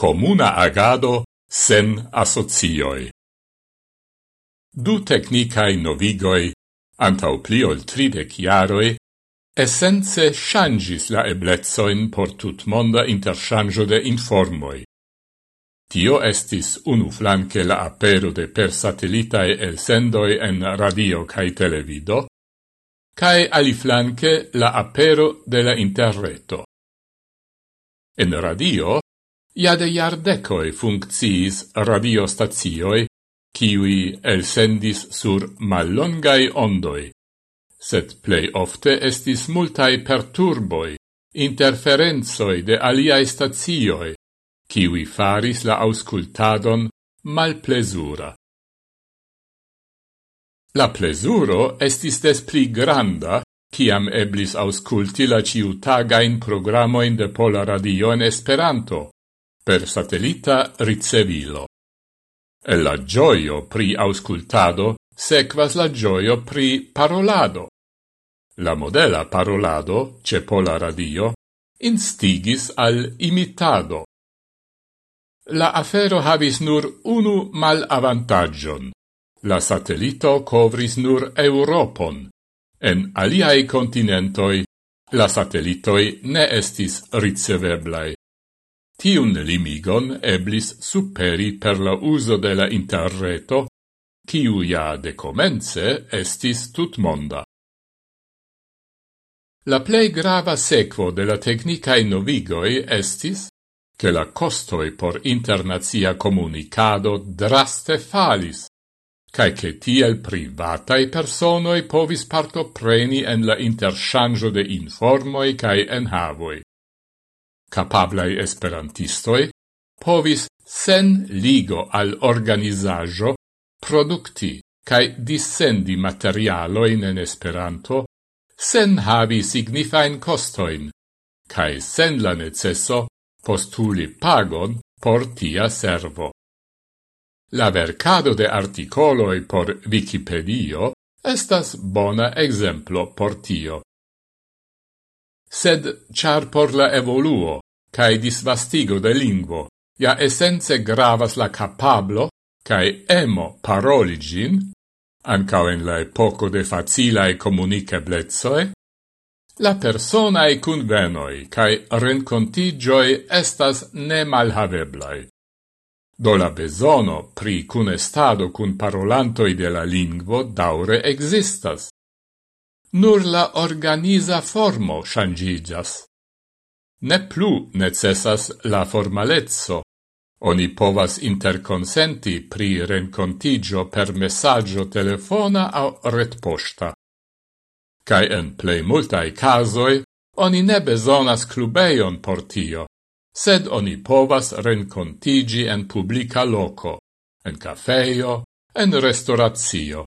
comuna agado sen asocioi. Du technicae novigoi, antau pli ol tridec iaroi, essence changis la eblezoin por tut monda de informoi. Tio estis unu flanque la apero de per satellitae elsendoi en radio cae televido, cae aliflanque la apero de la interreto. En radio Iade iardecoi funcciis radiostazioi, kiui elsendis sur mallongai ondoi, sed plei ofte estis multai perturboi, interferenzoi de aliae stazioi, kiwi faris la auscultadon malplesura. La plesuro estis des pli granda, ciam eblis ausculti la ciutagain programoin de Pola Radio en Esperanto, per satellita ricevilo. E la gioio pri auscultado sequas la gioio pri parolado. La modela parolado, ce pola radio, instigis al imitado. La afero havis nur unu mal avantagion. La satellito covris nur Europon. En aliai continentoi la satellitoi ne estis riceveblai. Tiun limigon eblis superi per la uso de la interreto, kiu ja de comence estis tutmonda. La plei grava sequo de la technicae novigoi estis che la costoi por internazia comunicado draste falis, cae che tiel privatae personoi povis partopreni en la interchangio de informoi cae enhavoi capablai esperantistoi, povis sen ligo al organizajo producti cae dissendi materialoin en Esperanto sen havi signifain costoin, cae sen la necesso postuli pagon por tia servo. La vercado de articoloi por Wikipedia estas bona exemplo por tio sed char por la evoluo cae disvastigo de lingvo ja essence gravas la capablo cae emo paroligin, ancao en la epoco de facilae comuniceblezzoe, la personae convenoi, cae rencontigioi estas ne malhaveblai. Do la besono pri cun estado cun parolantoi de la lingvo daure existas, nur la organiza formo changigas. Ne plu necessas la formalezzo. Oni povas interconsenti pri rencontigio per messaggio telefona au retposta. Cai en plei multae casoi, oni ne besonas clubeion por tio, sed oni povas rencontigi en publica loco, en cafeio, en restauratio.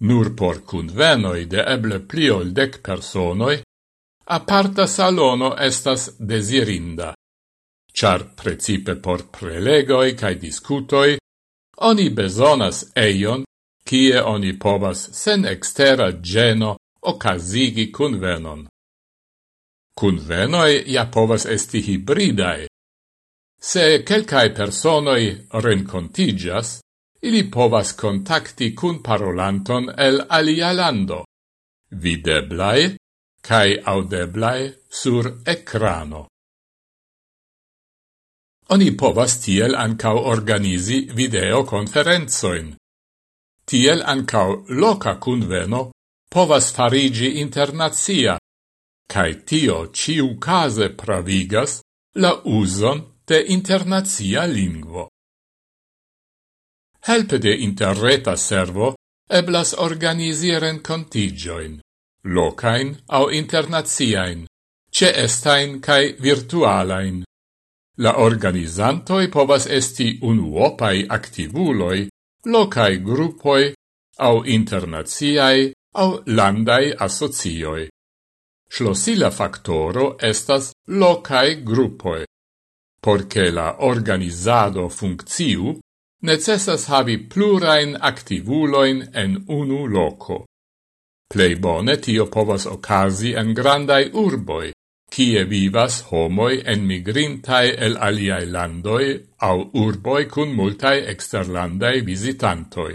Nur por cunvenoi de eble pliol dec personoi, aparta salono estas desirinda. Char precipe por prelegoi cae discutoi, oni besonas eion, kie oni povas sen extera geno ocasigi cunvenon. Cunvenoi ja povas esti hibridae. Se quelcae personoi rencontigas, ili povas kontakti cun parolanton el alia lando, videblai cae audeblai sur ecrano. Oni povas tiel ancau organizi videoconferenzoin. Tiel ancau loca cunveno povas farigi internazia, cae tio ciu case pravigas la uson de internazia lingvo. Helpe de interreta servo eblas organizi contigioin, locain au internaziain, ce estain cae virtualain. La organizantoi povas esti unuopai activuloi, locai gruppoi, au internaziai, au landai associoi. Schlossila factoro estas locae gruppoi. Porce la organizado funcciu, necessas havi plurain activuloin en unu loco. Plei bone tio povas ocasi en grandai urboi, kie vivas homoi en migrintai el aliai landoi au urboi cun multai exterlandai visitantoi.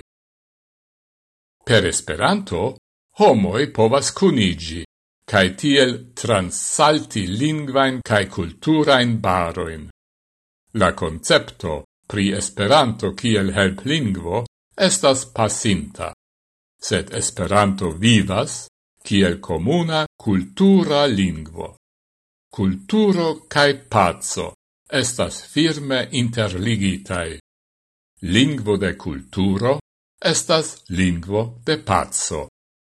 Per Esperanto, homoi povas cunigi, cae tiel transalti lingvain cae culturain baroin. La concepto pri Esperanto kiel helplingvo estas pasinta, sed Esperanto vivas kiel comuna cultura lingvo. Culturo cae pazzo estas firme interligitai. Lingvo de culturo estas lingvo de pazzo.